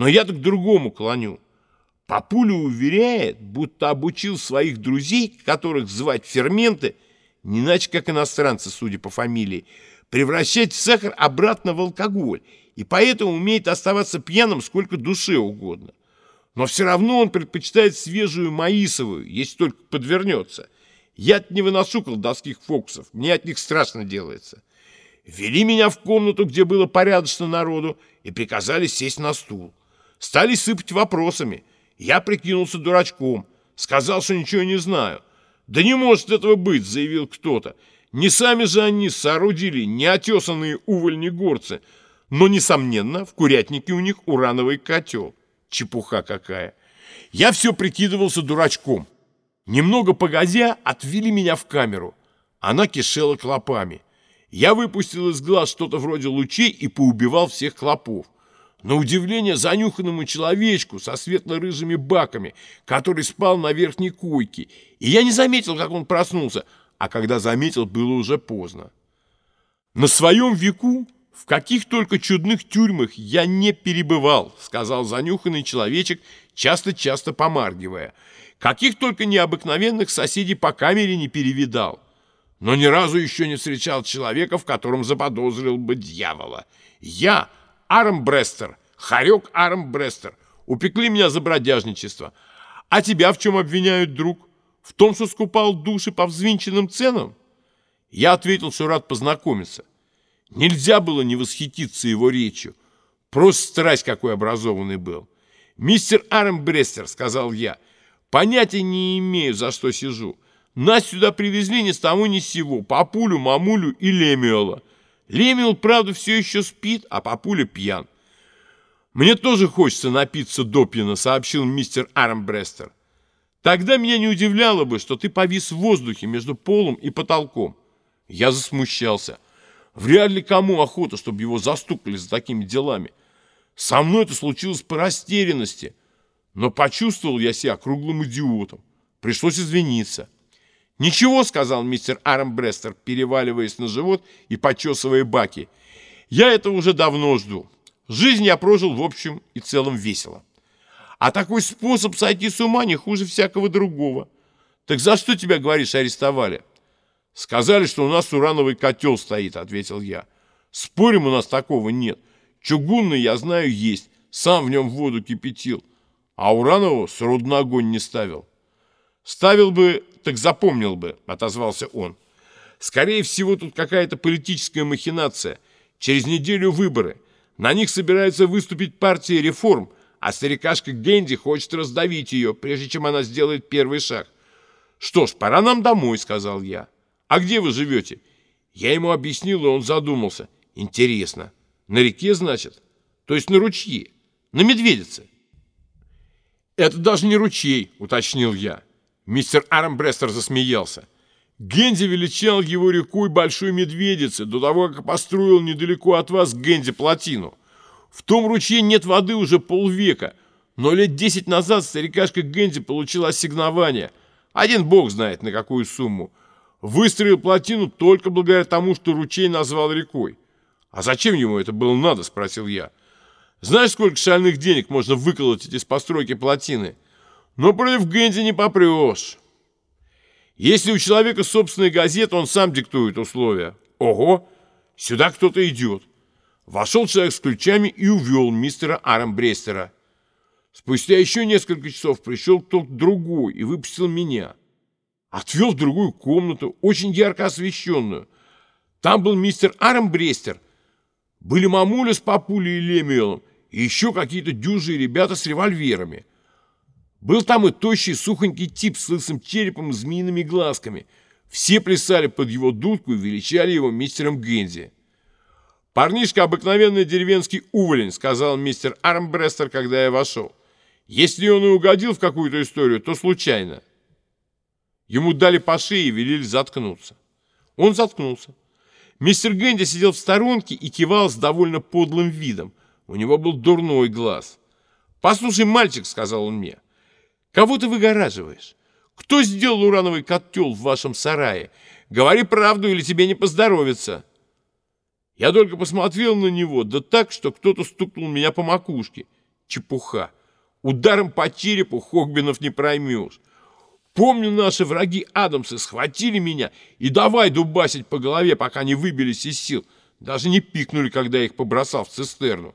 Но я-то к другому клоню. Папуля уверяет, будто обучил своих друзей, которых звать ферменты, не иначе как иностранцы, судя по фамилии, превращать сахар обратно в алкоголь, и поэтому умеет оставаться пьяным сколько душе угодно. Но все равно он предпочитает свежую маисовую, если только подвернется. Я не выношу колдовских фокусов, мне от них страшно делается. Вели меня в комнату, где было порядочно народу, и приказали сесть на стул. Стали сыпать вопросами. Я прикинулся дурачком, сказал, что ничего не знаю. «Да не может этого быть», — заявил кто-то. «Не сами же они соорудили неотесанные увольни-горцы, но, несомненно, в курятнике у них урановый котел. Чепуха какая! Я все прикидывался дурачком. Немного погодя, отвели меня в камеру. Она кишела клопами. Я выпустил из глаз что-то вроде лучей и поубивал всех клопов. На удивление занюханному человечку со светло-рыжими баками, который спал на верхней койке, и я не заметил, как он проснулся, а когда заметил, было уже поздно. На своем веку в каких только чудных тюрьмах я не перебывал, сказал занюханный человечек, часто-часто помаргивая. Каких только необыкновенных соседей по камере не перевидал. Но ни разу еще не встречал человека, в котором заподозрил бы дьявола. Я, Армбрестер, хорек Армбрестер, упекли меня за бродяжничество. А тебя в чем обвиняют, друг? В том, что скупал души по взвинченным ценам? Я ответил, что рад познакомиться. Нельзя было не восхититься его речью. Просто страсть какой образованный был. «Мистер Армбрестер», — сказал я, — «понятия не имею, за что сижу. Нас сюда привезли ни с того ни с сего, папулю, мамулю и Лемиола. Лемиол, правда, все еще спит, а папуля пьян. «Мне тоже хочется напиться допьяно», — сообщил мистер Армбрестер. «Тогда меня не удивляло бы, что ты повис в воздухе между полом и потолком». Я засмущался. Вряд ли кому охота, чтобы его застукали за такими делами. Со мной это случилось по растерянности, но почувствовал я себя круглым идиотом. Пришлось извиниться. «Ничего», — сказал мистер Армбрестер, переваливаясь на живот и почесывая баки. «Я это уже давно жду. Жизнь я прожил в общем и целом весело. А такой способ сойти с ума не хуже всякого другого. Так за что тебя, говоришь, арестовали?» «Сказали, что у нас урановый котел стоит», — ответил я. «Спорим, у нас такого нет. Чугунный, я знаю, есть. Сам в нем воду кипятил. А уранового на огонь не ставил». «Ставил бы, так запомнил бы», — отозвался он. «Скорее всего, тут какая-то политическая махинация. Через неделю выборы. На них собирается выступить партия реформ, а старикашка Генди хочет раздавить ее, прежде чем она сделает первый шаг. «Что ж, пора нам домой», — сказал я. «А где вы живете?» Я ему объяснил, и он задумался. «Интересно. На реке, значит? То есть на ручье? На Медведице?» «Это даже не ручей», — уточнил я. Мистер Армбрестер засмеялся. Генди величал его рекой Большой Медведицы до того, как построил недалеко от вас Генди плотину. В том ручье нет воды уже полвека, но лет десять назад старикашка Генди получил ассигнование. Один бог знает, на какую сумму. Выстроил плотину только благодаря тому, что ручей назвал рекой. «А зачем ему это было надо?» – спросил я. «Знаешь, сколько шальных денег можно выколотить из постройки плотины? Но против Гэнди не попрешь. Если у человека собственная газета, он сам диктует условия. Ого, сюда кто-то идет». Вошел человек с ключами и увел мистера Армбрестера. Спустя еще несколько часов пришел кто-то другой и выпустил меня. Отвел в другую комнату, очень ярко освещенную. Там был мистер Армбрестер. Были мамуля с папулей и Лемиелом, и еще какие-то дюжие ребята с револьверами. Был там и тощий сухонький тип с лысым черепом и змеиными глазками. Все плясали под его дудку и величали его мистером Гензи. «Парнишка обыкновенный деревенский уволень», — сказал мистер Армбрестер, когда я вошел. «Если он и угодил в какую-то историю, то случайно». Ему дали по шее и велели заткнуться. Он заткнулся. Мистер Гэнди сидел в сторонке и кивал с довольно подлым видом. У него был дурной глаз. «Послушай, мальчик», — сказал он мне, — «кого ты выгораживаешь? Кто сделал урановый котел в вашем сарае? Говори правду, или тебе не поздоровится». Я только посмотрел на него, да так, что кто-то стукнул меня по макушке. Чепуха. Ударом по черепу Хогбинов не проймешь. Помню, наши враги Адамсы схватили меня и давай дубасить по голове, пока не выбились из сил. Даже не пикнули, когда я их побросал в цистерну.